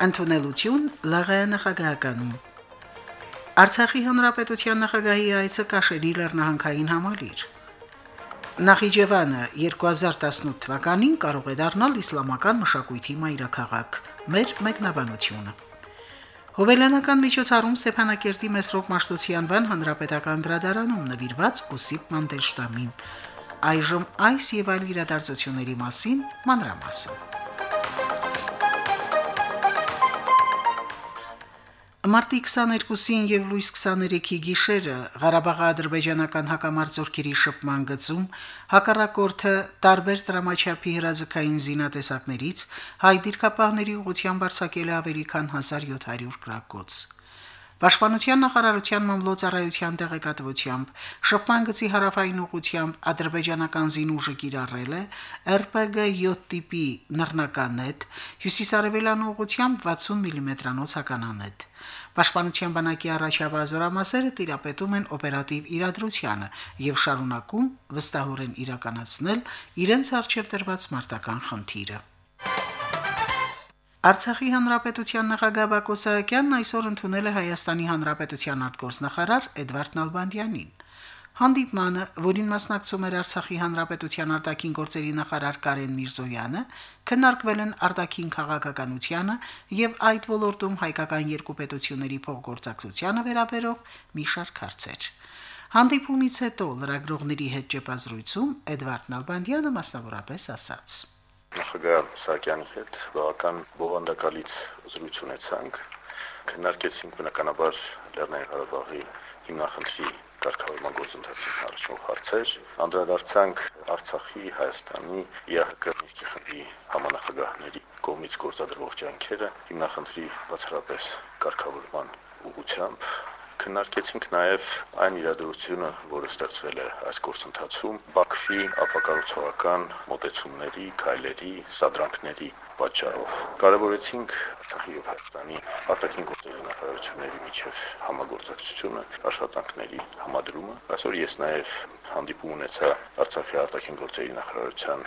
ընդունելություն ԼՂ նախագահականում Արցախի հանրապետության նախագահի այցը Կաշենի լեռնահանքային համալիր Նախիջևանը 2018 թվականին կարող է դառնալ իսլամական մշակույթի մայրաքաղաք մեր մեկնաբանությունը Հովելյանական միջոցառում Ստեփանակերտի Մեսրոպ Մաշտոցյանվան հանրապետական գրադարանում նվիրված Օսիպ Մանդելշտամին այժմ այս եւ այլ իրադարձությունների մասին մանրամասն Մարտի 22-ին եւ լույս 23-ի գիշերը Ղարաբաղի ադրբեջանական հակամարտությունների շփման գծում հակառակորդը տարբեր դրամաչափի հրաձգային զինատեսակներից հայ դիրքապահների ուղղությամբ արձակել ավելի քան 1700 գրակոց։ Պաշտպանության նախարարության մամլոյցարայության տեղեկատվությամբ շփման գծի հարավային ուղությամբ ադրբեջանական զինուժը կիրառել է RPG 7 տիպի նռնականետ, հյուսիսարևելյան ուղությամբ 60 մմ-անոց հականանետ։ Պաշտպանության բանակի առաջավազորամասերը տիրապետում են օպերատիվ իրադրությանը եւ շարունակում վստահորեն իրականացնել իրենց արժեվ դրված մարտական խնդիրը։ Արցախի հանրապետության նախագահ Բակո Սահակյանն այսօր ընդունել է Հայաստանի հանրապետության արտգործնախարար Էդվարդ Նալբանդյանին։ Հանդիպմանը, որին մասնակցում էր Արցախի հանրապետության արտաքին գործերի նախարար Կարեն Միրզոյանը, քննարկվել են արտաքին քաղաքականությանը եւ այդ ոլորտում հայկական երկու պետությունների փոխգործակցությանը վերաբերող մի շարք հարցեր։ Հանդիպումից հետո լրագրողների հետ ճեպազրույցում Էդվարդ Նալբանդյանը մասնավորապես ասաց. Նախագահ Սահակյանի հետ բավական բովանդակալից զրույց ունեցանք։ Քննարկեցինք բնականաբար Լեռնային Ղարաբաղի հիմնախնդրի կարգավորման գործընթացին առաջնող հարցեր, անդրադարձանք Արցախի, Հայաստանի, ԵԱՀԿ ներքի խմբի համանախագահների կողմից գործադրվող ջանքերը հիմնախնդրի բացառապես կարգավորման ուղղությամբ քննարկեցինք նաև այն իրադրությունը, որը ստեղծվել է այս գործընթացում Բաքվի ապակառուցողական մոտեցումների, քայլերի, սադրանքների պատճառով։ Կարևորեցինք Արցախի եւ Հայաստանի արտաքին գործերի նախարարությունների միջև համագործակցությունը, աշխատանքների համադրումը։ Այսօր ես նաև հանդիպում ունեցա Արցախի արտաքին գործերի նախարարության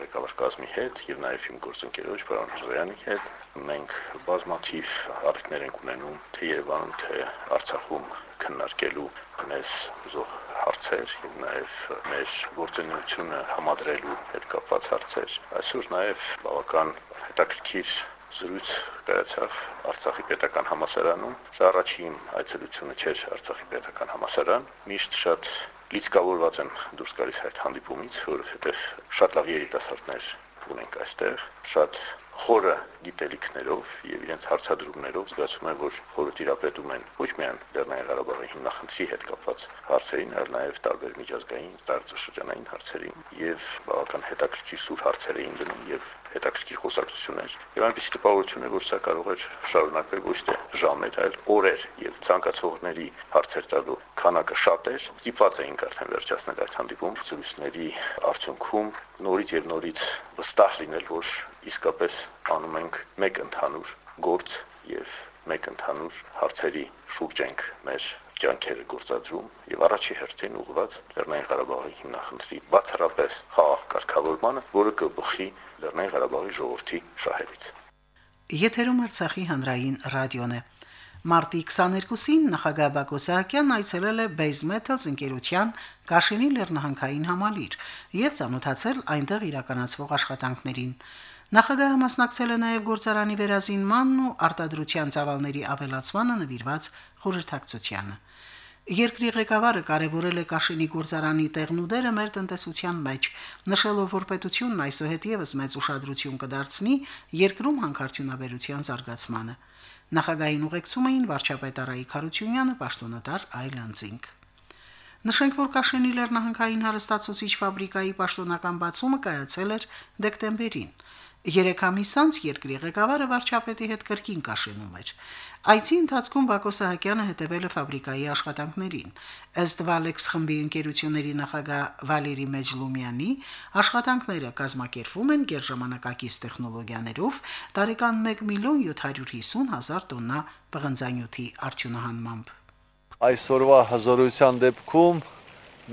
ղեկավար կազմի հետ եւ նաեւ իմ գործընկերոջ պարոն Զոյանի հետ մենք բազմաթիվ հարցներ ենք ունենում թե Երևանում թե Արցախում քննարկելու մեզ ուզող հարցեր եւ նաեւ մեր գործունեությունը համադրելու հետ կապված հարցեր այսօր նաեւ բավական հետաքրքիր զրույց կայացավ Արցախի պետական համասարանում։ Սա առաջին այցելությունը չէր Արցախի պետական համասարան։ Միշտ շատ լիցկավորված եմ դուրս գալիս այդ հանդիպումից, որովհետև շատ լավ երիտասարդներ ունենք այստեղ, շատ խորը գիտելիքներով եւ իրենց հարցադրումներով զգացում եմ, որ խորը տիրապետում են ոչ միայն Լեռնային Ղարաբաղի հիմնախնդրի հետ կապված հարցերին, այլ նաեւ տարբեր միջազգային, տարածաշրջանային հարցերին եւ բավական հետաքրքիր սուր հարցեր էին դնում եւ հետաքրքիր խոսակցություններ։ Եվ այնպեսի տպավորություն է, որ սա կարող է շարունակվել ոչ թե ժամեր, այլ օրեր եւ ցանկացողների հարցեր տալու քանակը շատ էր։ Ստիպված էինք արդեն վերջացնել այդ հանդիպում զրույցների արդյունքում նորից եւ նորից վստահ լինել, որ իսկապես անում ենք մեկ ընդհանուր գործ եւ մեկ ընդհանուր հարցերի շուրջ ենք մեր ջանքերը գործադրում եւ առաջի հերթին ուղղված Լեռնային Ղարաբաղի հիմնախնդրի բացառապես խաղաղ կարգավորմանը, որը կբխի Լեռնային Ղարաբաղի ժողովրդի շահերից։ Եթերում Արցախի հանրային ռադիոն է։ Մարտի 22-ին նախագահ Բակո Սահակյանն այցելել է Base Metals ընկերության Կաշինի լեռնահանքային համալիր եւ ցանոթացել այնտեղ իրականացվող աշխատանքներին։ Նախագահը մասնակցել է նաև գործարանի վերազինմանն ու արտադրության ծավալների ավելացմանը նվիրված խորհրդակցությանը։ Երկրի ղեկավարը կարևորել է Կաշինի գործարանի տեղն ու դերը մեր տնտեսության մեջ, նշելով, որ պետությունն այսուհետ եւս մեծ ուշադրություն կդարձնի երկրում հանքարդյունաբերության զարգացմանը։ Նախագահային ուղեկցում էին վարչապետ Արայիկ Խարությունյանը, պաշտոնատար Այլանդզինգ։ Նշենք, որ Կաշենի լեռնահանքային հարստացուցիչ ֆաբրիկայի պաշտոնական բացումը կայացել էր դեկտեմբերին։ Երեք ամիս անց երկրի ղեկավարը վարչապետի հետ կրկին կաշենում էր։ Այցի ընթացքում Բակո Սահակյանը հետևել է ֆաբրիկայի աշխատանքներին։ Ըստ Վալեքս խմբի ընկերությունների նախագահ Վալերի Մեջլումյանի, աշխատանքները կազմակերպվում են գերժամանակակից տեխնոլոգիաներով, տարեկան 1 միլիոն 750 հազար տոննա պղնձանյութի արդյունահանմամբ։ Այսօրվա հզորության դեպքում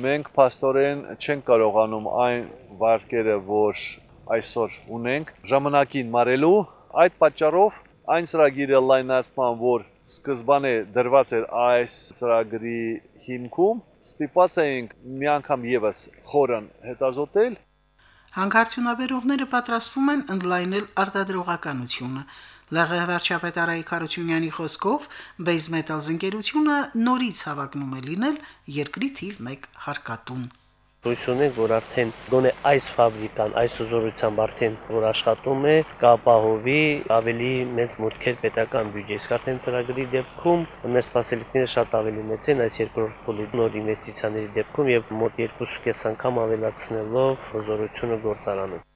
մենք փաստորեն չենք կարողանում այն վարկերը, որ այսօր ունենք, ժամանակին մարելու, այդ պատճառով այն ծրագիրը լայնացման, որ սկզբանե դրված էր այս ծրագրի հիմքում, ստիպված էինք մի անգամ եւս խորն հետազոտել Հանկարծունաբերողները պատրաստվում են ընդլայնել արտադրողականությունը։ ԼՂՀ վարչապետ Արայիկ Խարությունյանի խոսքով Base Metals ընկերությունը նորից հավակնում է լինել երկրի թիվ 1 հարկատուն հույս ունենք, որ արդեն գոնե այս ֆաբրիկան, այս ուզորությամբ արդեն որ աշխատում է, կապահովի ավելի մեծ մուտքեր պետական բյուջեից։ Արդեն ծրագրի դեպքում մեր սպասելիքները շատ ավելի մեծ են այս երկրորդ փուլի նոր ինվեստիցիաների դեպքում եւ մոտ 2.5 անգամ ավելացնելով ուզորությունը գործարանում։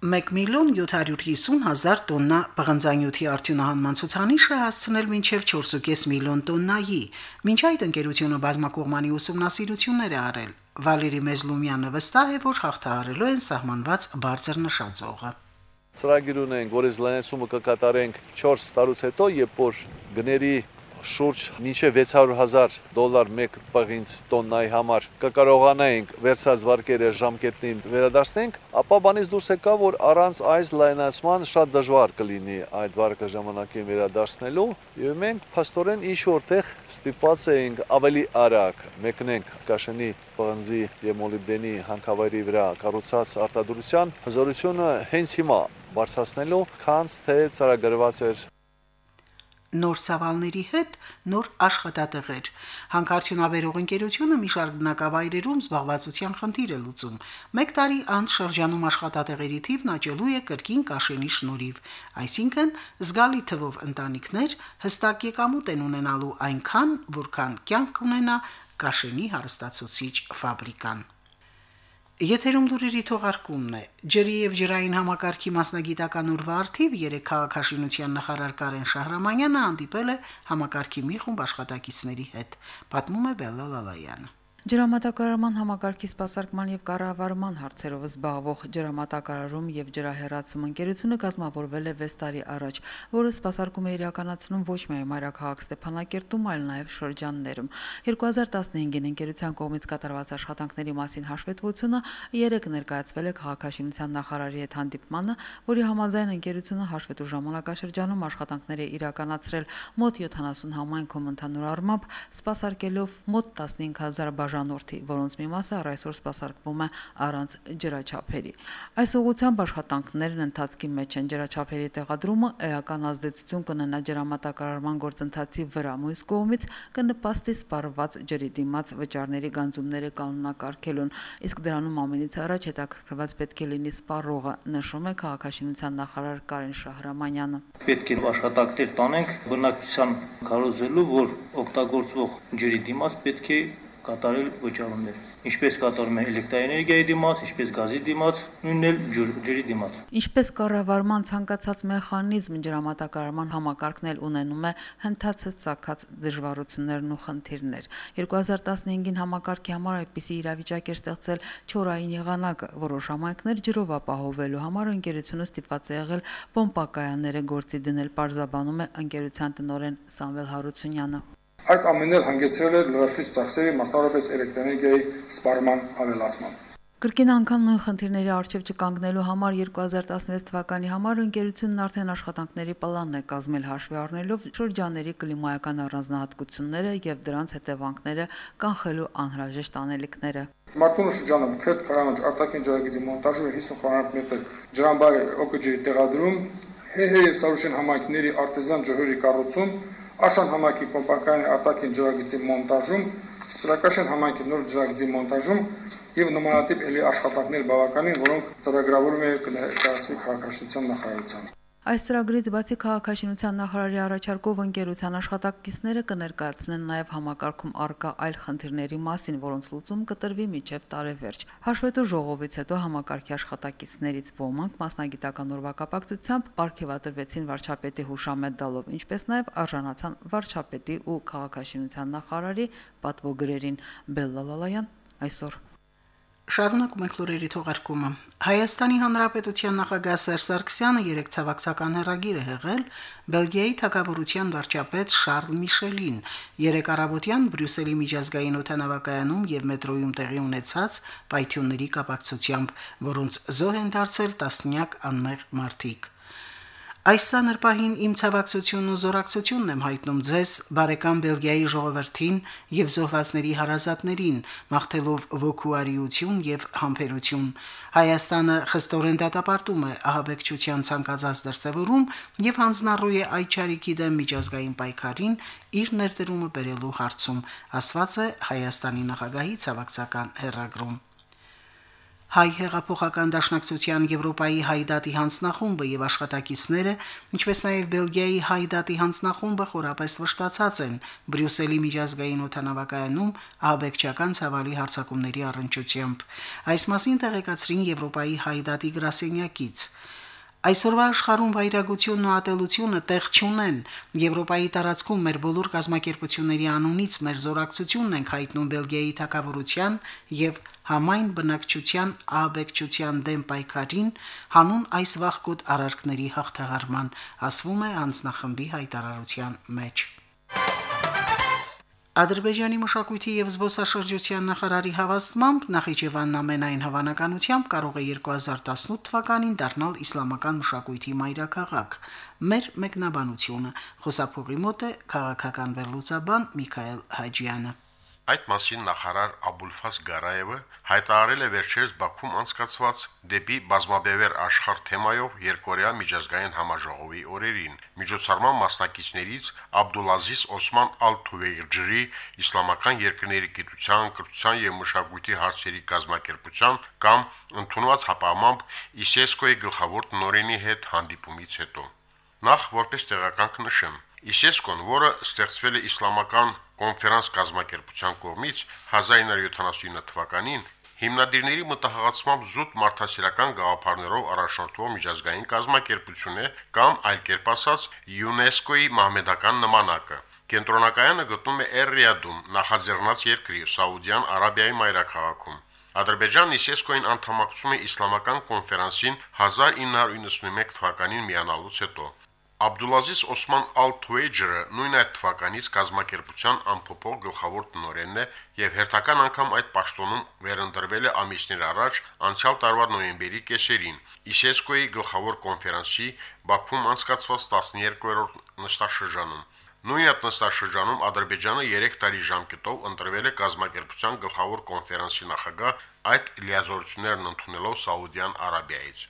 1 միլիոն 750 հազար տոննա պղնձանյութի արդյունահանման ցուցանիշը հասցնել մինչև 4.5 միլիոն տոննայի։ Մինչ այդ ընկերությունը բազմակողմանի ուսումնասիրություններ է արել։ Վալերի Մեզլումյանը վստահ է, որ հաղթահարելու են սահմանված բարձր նշաձողը։ Ծրագիր ունենք, որ այս լայնացումը կկատարենք 4 տարուց հետո, երբ որ գների շուրջ մինչև 600.000 դոլար մեկ պղինց տոննայի համար կկարողանայինք վերցած վարկերը ժամկետնին վերադարձնենք, ապա բանից դուրս եկա, որ առանց այս լայնացման շատ դժվար կլինի այդ վարկը ժամանակին վերադարձնելու, եւ մենք փաստորեն ինչ որտեղ ստիպված էինք ավելի արագ մեկնենք Կաշենի պղնձի եւ մոլիբդենի հանքավայրի վրա կառուցած արտադրության հզորությունը հենց հիմա բարձրացնելու, քանց թե ծրագրված էր նոր սավալների հետ նոր աշխատատեղեր։ Հանքարդյունաբերող ընկերությունը մի շարք բնակավայրերում զբաղվածության խնդիր է լուծում։ Մեկ տարի անց շրջանում աշխատատեղերի թիվն աճելու է կրկին կաշենի շնորհիվ, այսինքն զգալի թվով ընտանիքներ հստակ եկամուտ են ունենալու այնքան, որքան կյանք ունենա կաշենի հարստացուցիչ ֆաբրիկան։ Եթերում դուրերի թողարկումն է։ Ջրի եւ ջրային համակարգի մասնագիտական ուրվա արդիվ երեք քաղաքաշինության նախարար Կարեն Շահրամանյանը հանդիպել է համակարգի մի խումբ աշխատակիցների հետ։ Պատմում է Բելլա Լալայանը։ Ջրամատակարարման համակարգի սպասարկման եւ կառավարման հարցերով զբաղվող ջրամատակարարում եւ ջրահեռացում ընկերությունը կազմավորվել է 6 տարի առաջ, որը սպասարկում է իրականացնում ոչ միայն Մարաքաղաք Ստեփանակերտում, այլ նաեւ շրջաններում։ 2015-ին ընկերության կողմից կատարված աշխատանքների մասին հաշվետվությունը երեք ներկայացվել է քաղաքաշինության նախարարի հետ հանդիպմանը, որի համաձայն ընկերությունը հաշվետու ժամանակաշրջանում աշխատանքներ է իրականացրել մոտ 70 համայնքում ընդհանուր առմամբ, սպասարկելով մոտ 15000 բաժանորդի, որոնց մի մասը առ այսօր սպասարկվում է առանց ջրաչափերի։ Այս ուղղությամբ աշխատանքներն ընթացքի մեջ են. ջրաչափերի տեղադրումը էական ազդեցություն կունենա ջրամատակարարման գործընթացի վրա, մյուս կողմից կնպաստի սպառված ջրի դիմաց վճարների գանձումները կանոնակարգելուն, իսկ դրանում ամենից առաջ հետաքրքրված պետք է լինի սպառողը, նշում է քաղաքաշինության նախարար Կարեն Շահրամանյանը։ Պետք է աշխատանքներ տանենք բնակչության կարոզելու, որ օգտագործվող ջրի դիմաց պետք է կատարել վճարումներ։ Ինչպես կատարում է էլեկտրակայանի դիմաց, ինչպես գազի դիմաց, նույնն էլ ջրի դիմաց։ Ինչպես կառավարման ցանկացած մեխանիզմ ջրամատակարարման համակարգն էլ ունենում է հնդածը ցակած դժվարություններն ու խնդիրներ։ 2015-ին համակարգի համար այդպիսի իրավիճակ էր ստեղծել չորային եղանակը, որոշ համայնքներ ջրով ապահովելու համար ընկերությունը ստիպված է եղել պոմպակայանները գործի դնել, բարձաբանում է ընկերության տնօրեն Սամվել Հարությունյանը։ Այդ ամենն էլ հանգեցրել է լրացուցիչ ծախսերի, մասնավորապես էլեկտրոէներգիայի սպառման ավելացման։ Կրկին անգամ նույն խնդիրների արժեվ չկանգնելու համար 2016 թվականի համար ընկերությունն արդեն աշխատանքների պլանն է կազմել հաշվի առնելով շրջաների կլիմայական առանձնահատկությունները եւ դրանց հետևանքները կանխելու անհրաժեշտ անելիքները։ Մարտունու շրջանում քետ քարանոջ արտաքին ջրագիծի մոնտաժը 50 քառակուսի ջրամբարի օկջի տեղադրում, հեհե Սարուշեն համայնքների արտեզյան ջրերի կառուցում Աշան համայնքի կոմպակայանի արտաքին ջրագիծի մոնտաժում, Սպրակաշեն համայնքի նոր ջրագիծի մոնտաժում եւ նմանատիպ էլի աշխատանքներ բավականին, որոնք ծրագրավորվում են կներկայացվի քաղաքաշինության նախարարությանը։ Այս ծրագրից բացի քաղաքաշինության նախարարի առաջարկով ընկերության աշխատակիցները կներկայացնեն նաև համակարգում արկա այլ խնդիրների մասին, որոնց լուծում կտրվի մինչև տարեվերջ։ Հաշվետու ժողովից հետո համակարգի աշխատակիցներից ոմանք մասնագիտական օրվա կապակցությամբ ապարգևատրվեցին վարչապետի հուշամեդալով, ինչպես նաև արժանացան վարչապետի ու քաղաքաշինության նախարարի պատվոգրերին։ Բելլալալայան այսօր Շարունակում ենք լուրերի թողարկումը։ Հայաստանի Հանրապետության նախագահ Սերժ Սարգսյանը երեք ցավակցական հերագիր է հղել Բելգիայի թագավորության վարչապետ Շարլ Միշելին երեք առավոտյան Բրյուսելի միջազգային օթանավակայանում եւ մետրոյում տեղի ունեցած պայթյունների կապակցությամբ, որոնց զոհ են դարձել տասնյակ անմեղ մարդիկ։ Այս սանրպահին իմ ցավակցությունն ու զորակցությունն եմ հայտնում ձեզ, բարեկամ Բելգիայի ժողովրդին եւ զոհվածների հարազատներին, մաղթելով ոգու արիություն եւ համբերություն։ Հայաստանը խստորեն դատապարտում է ահաբեկչության ցանկացած դրսևորում եւ հանձնառու է այդ ճարիքի դեմ միջազգային պայքարին իր ներդրումը բերելու հարցում, ասված է Հայաստանի նախագահի ցավակցական հերագրում։ Հայ հեղափոխական դաշնակցության Եվրոպայի հայդատի հանձնախումբը եւ աշխատակիցները, ինչպես նաեւ Բելգիայի հայդատի հանձնախումբը խորապես վշտացած են Բրյուսելի միջազգային օթանավակայանում ահաբեկչական ցավալի հարցակումների առընչությամբ։ Այս մասին տեղեկացրին Եվրոպայի հայդատի գրասենյակից։ Այսօրվա աշխարհում վայրագությունն ու ատելությունը տեղ չունեն։ Եվրոպայի տարածքում մեր բոլոր կազմակերպությունների անունից մեր զորակցությունն ենք հայտնում Բելգիայի թակավորության եւ համայն բնակչության ահաբեկչության դեմ պայքարին հանուն այս վաղկոտ արարքների հաղթահարման, ասվում է անձնախմբի հայտարարության մեջ։ Ադրբեջանի մշակույթի եւ զբոսաշրջության նախարարի հավաստմամբ Նախիջևանն ամենայն հավանականությամբ կարող է 2018 թվականին դառնալ իսլամական մշակույթի մայրաքաղաք։ Մեր մեկնաբանությունը խոսափողի մոտ է քաղաքական վերլուծաբան Միքայել Հաջյանը։ Այդ մասին նախարար Աբուլֆազ Գարայևը հայտարարել է վերջերս Բաքվում անցկացված դեպի բազմաբևեր աշխարհ թեմայով երկորեա միջազգային համաժողովի օրերին։ Միջոցառման մասնակիցներից Աբդուլազիզ Օսման Ալ-Թուվեյրջի իսլամական երկրների գիտության, կրթության եւ մշակույթի հարցերի կազմակերպության կամ ընդունված հապամամբ ISESCO-ի գլխավոր տնօրենի հետ հանդիպումից հետո։ Նախ որպես տեղական կնշեմ, ISESCO-ն, որը ստեղծվել է իսլամական կոնֆերանս կազմակերպության կողմից 1979 թվականին հիմնադիրների մտահղացմամբ զուտ մարդասիրական գաղափարներով առաջնորդվող միջազգային կազմակերպություն է կամ այլ կերպ ասած ՅՈՒՆԵՍԿՕ-ի մահմեդական նմանակը։ Կենտրոնակայանը գտնվում է Էր-Ռիադում, նախաձեռնած երկրի Սաուդյան Արաբիայի մայրաքաղաքում։ Ադրբեջանն ԻՍԵՍԿՕ-ին անդամակցում է իսլամական կոնֆերանսին 1991 թվականին միանալուց հետո։ Աբդուլազիզ Օսման Ալ-Թուեյջերը նույն այդ թվականից կազմակերպության ամփոփող գլխավոր տնօրենն է եւ հերթական անգամ այդ պաշտոնում վերընտրվել է ամիսներ առաջ անցյալ տարվա նոյեմբերի կեսերին ISESCO-ի գլխավոր կոնֆերանսի Բաքվում անցկացված 12-րդ նստաշրջանում։ Նույն այդ նստաշրջանում Ադրբեջանը 3 տարի ժամկետով ընտրվել է կազմակերպության գլխավոր կոնֆերանսի նախագահ այդ լիազորություններն ընդունելով Սաուդյան Արաբիայից։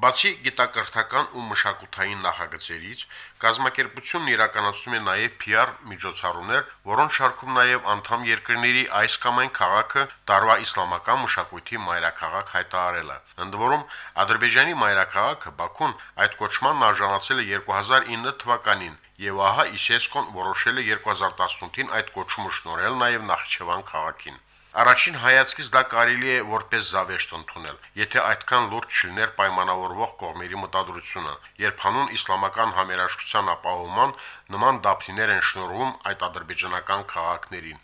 Բացի գիտակրթական ու մշակութային նախագծերից, կազմակերպությունն իրականացնում է նաև PR միջոցառումներ, որոնց շարքում նաև անդամ երկրների այս կամ այն քաղաքը տարվա իսլամական մշակույթի մայրաքաղաք հայտարարելը։ Ընդ որում, Ադրբեջանի մայրաքաղաքը Բաքուն այդ կոչմանն արժանացել է 2009 թվականին, եւ ահա ISESCO-ն որոշել է 2018-ին այդ կոչումը շնորհել նաև Նախիջևան քաղաքին։ Առաջին հայացքից դա կարելի է որպես զավեշտ ընդունել, եթե այդքան լուրջ չլիներ պայմանավորվող կողմերի մտադրությունը, երբ հանուն իսլամական համերաշխության ապահովման նման դափնիներ են շնորհվում այդ ադրբեջանական քաղաքներին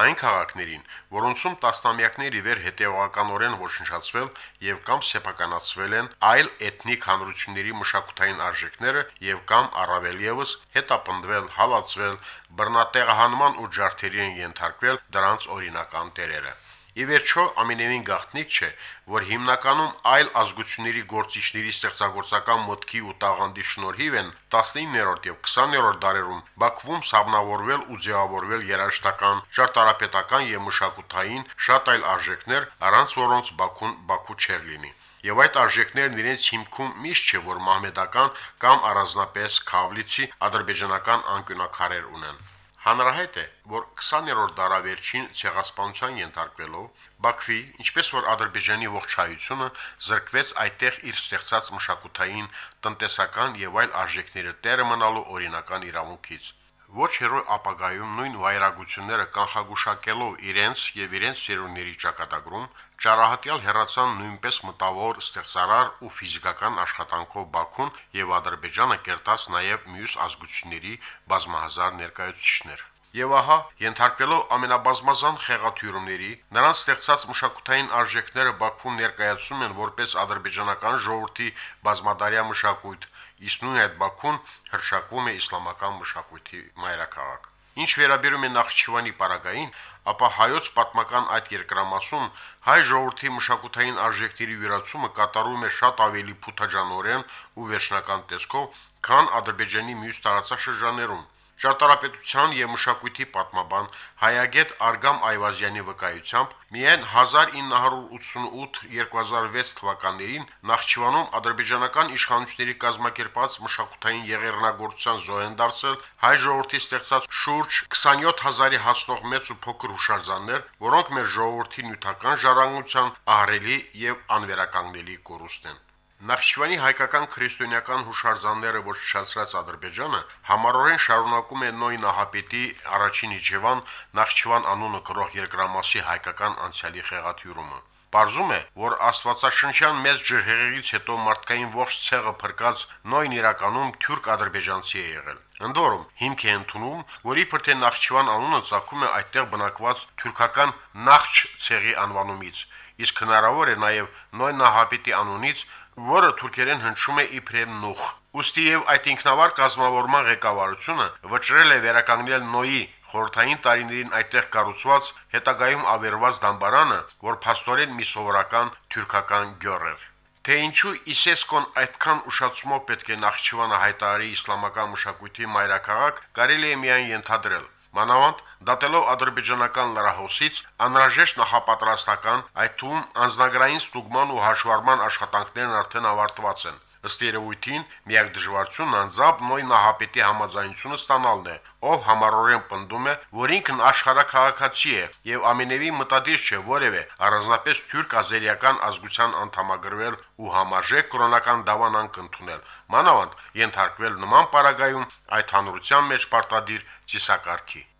այն քաղաքներին, որոնցում տասնամյակների վեր հետևողականորեն ոչնչացվել եւ կամ սեփականացվել են այլ էթնիկ հանրությունների մշակութային արժեքները եւ կամ առավել եւս հետապնդվել, հալածվել, բռնատեղահանման ու ջարդերի են ենթարկվել դրանց օրինական տերերը։ Ի վերջո ամենևին գաղտնիք չէ, որ հիմնականում այլ ազգությունների գործիչների ստեղծագործական մտքի ու տաղանդի շնորհիվ են 19-րդ եւ 20-րդ դարերում Բաքվում սաբնավորվել ու ձևավորվել երաժշտական, ճարտարապետական եւ մշակութային շատ այլ արժեքներ, առանց որոնց Բաքուն Բաքու չէր լինի։ Եվ այդ արժեքներն իրենց հիմքում միշտ չէ, որ մահմեդական կամ առանձնապես քավլիցի ադրբեջանական անկյունակարեր ունեն։ Հանրահայտ է, որ 20-րդ դարավերջին ցեղասպանության ենթարկվելով Բաքվի, ինչպես որ Ադրբեջանի ողջ հայությունը զրկվեց այդտեղ իր ստեղծած մշակութային, տնտեսական եւ այլ արժեքների տերը մնալու օրինական իրավունքից։ Ոչ հերոյ ապագայում նույն վայրագությունները կանխագուշակելով իրենց եւ իրենց ծերունների ճակատագրում ճարահատյալ հերացան նույնպես մտավոր ստեղծարար ու ֆիզիկական աշխատանքով Բաքուն եւ Ադրբեջանը կերտած նաեւ մյուս ազգությունների բազմահազար ներկայացուցիչներ։ Եվ ահա, ենթարկվելով ամենաբազմազան խեղաթյուրումների, նրանց ստեղծած մշակութային արժեքները Բաքվում ներկայացում են որպես ադրբեջանական ժողովրդի բազմադարյա մշակույթ, իսկ նույն այդ Բաքուն հրշակվում է իսլամական մշակույթի մայրաքաղաք։ Ինչ վերաբերում է Նախճիվանի պարագային, ապա հայոց պատմական այդ երկրամասում հայ ժողովրդի մշակութային արժեքների յուրացումը կատարում է շատ ավելի փութաջանորեն ու վերջնական տեսքով, քան Ադրբեջանի մյուս տարածաշրջաններում։ Ճարտարապետության եւ մշակույթի պատմաբան Հայագետ Արգամ Այվազյանի վկայությամբ միայն 1988-2006 թվականներին Նախճիվանում ադրբեջանական իշխանությունների կազմակերպած մշակութային եղերնագործության զոհ են դարձել հայ ժողովրդի ստեղծած շուրջ 27000-ի հասնող մեծ ու փոքր հուշարձաններ, որոնք մեր ժողովրդի նյութական ժառանգության ահրելի եւ անվերականգնելի կորուստ են։ Նախճիվանի հայկական քրիստոնեական հուշարձանները ոչնչացրած Ադրբեջանը համառորեն շարունակում է Նոյ Նահապետի առաջին իջևան Նախճիվան անունը կրող երկրամասի հայկական անցյալի խեղաթյուրումը։ Պարզում է, որ Աստվածաշնչյան մեծ ջրհեղեղից հետո մարդկային ողջ ցեղը փրկած նոյն իրականում թուրք ադրբեջանցի է եղել։ Ընդ որում, հիմք է ընդունում, որ իբր թե Նախճիվան անունը ցակում է այդտեղ բնակված թուրքական Նախճ ցեղի անվանումից, իսկ հնարավոր է նաև նոյն նահապետի անունից, որը թուրքերեն հնչում է իբրեմ նուխ։ Ոստի եւ այդ ինքնավար կազմավորման ղեկավարությունը վճռել է վերականգնել Նոյի խորթային տարիներին այդտեղ կառուցված հետագայում ավերված դամբարանը, որ փաստորեն մի սովորական թուրքական գյուղ էր։ Թե ինչու Իսեսկոն այդքան ուշացումով պետք է Նախճիվանը հայտարարի իսլամական մշակույթի մայրաքաղաք, կարելի է միայն ենթադրել։ Մանավանդ դատելով ադրբեջանական լրահոսից անհրաժեշտ նախապատրաստական, այդ թվում անznագրային ստուգման ու հաշվառման աշխատանքներն արդեն ավարտված են։ Ըստ երևույթին միակ դժվարությունն անձամբ նույն նահապետի համաձայնությունը ստանալն է, ով համառորեն պնդում է, որ ինքն աշխարհակաղակացի է եւ ամենևի մտադիր չէ որևէ առանձնապես թուրք-ազերիական ազգության անդամագրվել ու համարժեք կրոնական դավանանք ընդունել։ Մանավանդ ենթարկվել նման պարագայում այդ հանրության մեջ պարտադիր ծիսակարգի։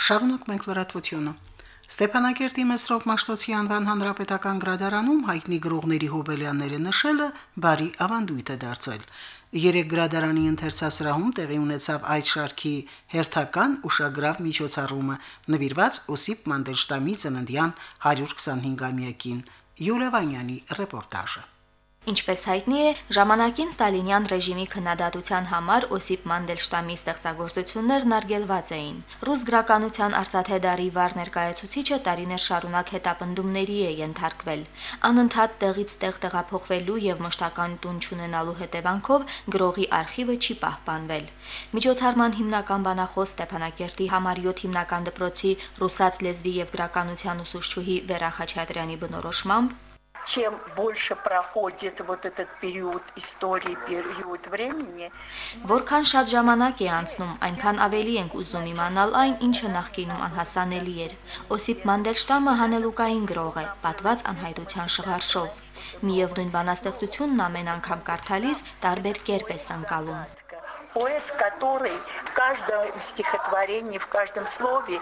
Շարունակ մենք լրատվությունը։ Ստեփանակերտի Մեսրոպ Մաշտոցի անվան հանրապետական գրադարանում հայտնի գրողների հոբելյանները նշելը բարի ավանդույթ է դարձել։ Երեք գրադարանի ընթերցասրահում տեղի ունեցավ այդ շարքի հերթական ուշագրավ միջոցառումը, նվիրված Օսիպ Մանդելշտամի ծննդյան 125-ամյակին։ Յուլիա Վանյանի ռեպորտաժը։ Ինչպես հայտնի է, ժամանակին Ստալինյան ռեժիմի քննադատության համար Օսիպ Մանդելշտամի ստեղծագործություններն արգելված էին։ Ռուս գրականության արծաթե դարի վառ ներկայացուցիչը տարիներ շարունակ հետապնդումների է ենթարկվել։ Անընդհատ տեղից տեղ տեղափոխվելու եւ մշտական տուն չունենալու հետևանքով գրողի արխիվը չի պահպանվել։ Միջոցառման հիմնական բանախոս Ստեփանակերտի համար 7 հիմնական դպրոցի ռուսաց լեզվի եւ գրականության ուսուցչուհի Վերա Խաչատրյանի բնորոշմամբ чем больше проходит вот этот период истории, период времени, Որքան շատ ժամանակ է անցնում, այնքան ավելի ենք ուզում իմանալ այն, ինչը նախկինում անհասանելի էր։ Օսիպ Մանդելշտամը հանելուկային գրող է, պատված անհայտության շղարշով։ Միևնույն բանաստեղծությունն ամեն անգամ կարդալիս տարբեր կերպ է սնկալում։ поэт, который в каждом стихотворении, в каждом слове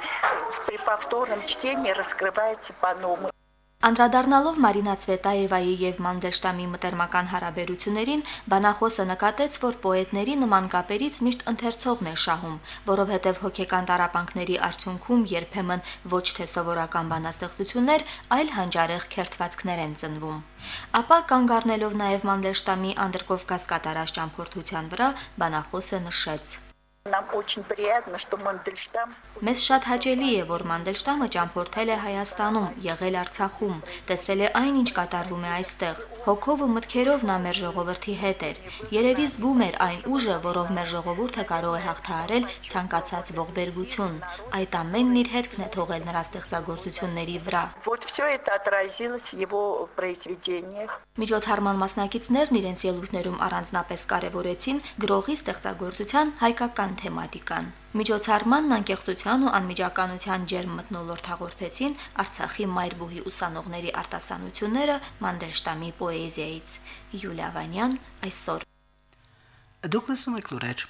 при повторном чтении раскрывается по-новому. Անդրադառնալով Մարինա Ցվետաևայի եւ Մանդելշտամի մտերմական հարաբերություններին, բանախոսը նկատեց, որ պոետների նման կապերից միշտ ընթերցողն է շահում, որովհետեւ հոգեկան տարապանքների արդյունքում երբեմն ոչ թե սովորական բանաստեղծություններ, այլ հանճարեղ քերթվածքներ են ծնվում։ Ապա կանգ առնելով նաեւ Մանդելշտամի Անդրկովկաս կատարած ճամփորդության վրա, բանախոսը նշեց. Нам очень приятно, что Мандельштам Մեզ շատ հաճելի է, որ Մանդելշտամը ճամփորդել է Հայաստանում, եղել Արցախում, տեսել է այն, ինչ կատարվում է այստեղ։ Հոգով ու մտքերով նա մեր ժողովրդի հետ էր։ Երևի զգում էր այն ուժը, որով մեր ժողովուրդը կարող է հաղթահարել ցանկացած ողբերգություն։ Այդ ամենն իր հետքն է թողել նրա ստեղծագործությունների վրա։ Вот все это отразилось в его произведениях. Միջոցառման մասնակիցներն իրենց ելույթներում առանձնապես կարևորեցին գրողի ստեղծագործության հայկական թեմատիկան։ Միջոցառմանն անկեղծության ու անմիջականության ջերմ մթնոլորտ հաղորդեցին Արցախի մայրբուհի ուսանողների արտասանությունները Մանդելշտամի պոեզիայից։ Յուլիա Վանյան այսօր Դուք լսում եք լուրեր։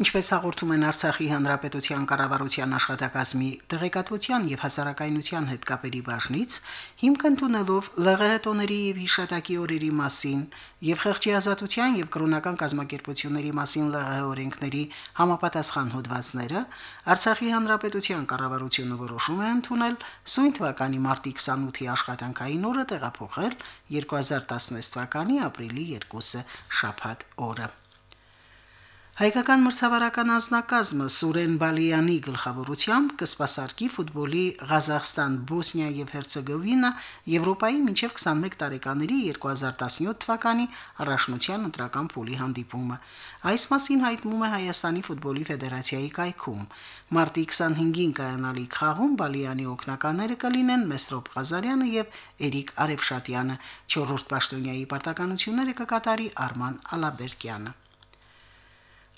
Ինչպես հաղորդում են Արցախի հանրապետության կառավարության աշխատակազմի տեղեկատվության եւ հասարակայնության հետ կապերի բաժնից, հիմք ընդունելով ԼՂՀ-տոների եւ հիշատակի օրերի մասին եւ խեղճի ազատության եւ կրոնական կազմակերպությունների մասին ԼՂՀ օրենքների համապատասխան հոդվածները, Արցախի հանրապետության կառավարությունը որոշում է ընդունել սույն թվականի մարտի 28-ի աշխատանքային օրը տեղափոխել 2016 թվականի ապրիլի 2-ը շաբաթ օրը։ Հայկական մրցավարական անձնակազմը Սուրեն Բալյանի գլխավորությամբ կսպասարկի ֆուտբոլի Ղազախստան-Բոսնիա եւ Հերցեգովինա Եվրոպայի մինչեւ 21 տարեկաների 2017 թվականի առաջնության ընտրական փուլի հանդիպումը։ Այս մասին հայտնում է Հայաստանի ֆուտբոլի ֆեդերացիայի կայքում։ Մարտի 25-ին կայանալիք խաղում Բալյանի օկնականները կլինեն Մեսրոպ Ղազարյանը եւ Էրիկ Արևշատյանը, 4-րդ պաշտոնյայի պարտականությունները կկատարի Արման Ալաբերկյանը։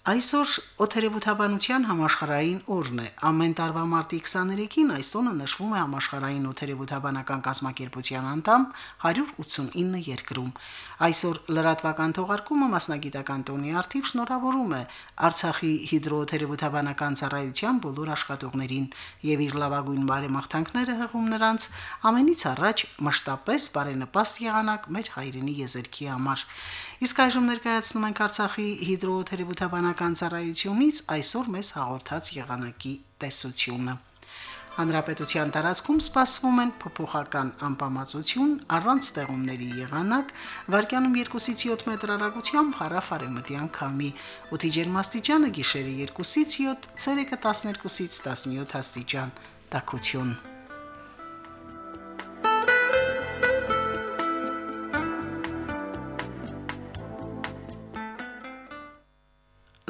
Այսօր օթերևութաբանության համաշխարհային օրն է։ Ամեն տարվա մարտի 23-ին այս տոնը նշվում է համաշխարհային օթերևութաբանական կազմակերպության անդամ 189 երկրում։ Այսօր լրատվական թողարկումը մասնագիտական տոնի արդիվ շնորհավորում է Արցախի հիդրոօթերևութաբանական ծառայության բոլոր աշխատողներին եւ իր լավագույն բարեմաղթանքները հղում նրանց ամենից առաջ մշտապես բարենպաստ եղանակ մեր հայրենի եզերքի համար։ Իսկ այժմ ներկայացնում ենք Արցախի հիդրոթերապևտաբանական ծառայությունից այսօր մեզ հաղորդած եղանակի տեսությունը։ Հանրապետության տարածքում սպասվում են փոփոխական անպամացություն, առանց ստեղումների եղանակ, վարկյանում 2-ից 7 մետր հեռագությամբ հարավ-արևմտյան քամի։ Օդի ջերմաստիճանը գիշերը 2-ից 7, ցերեկը 12-ից 17 աստիճան։ Տակություն։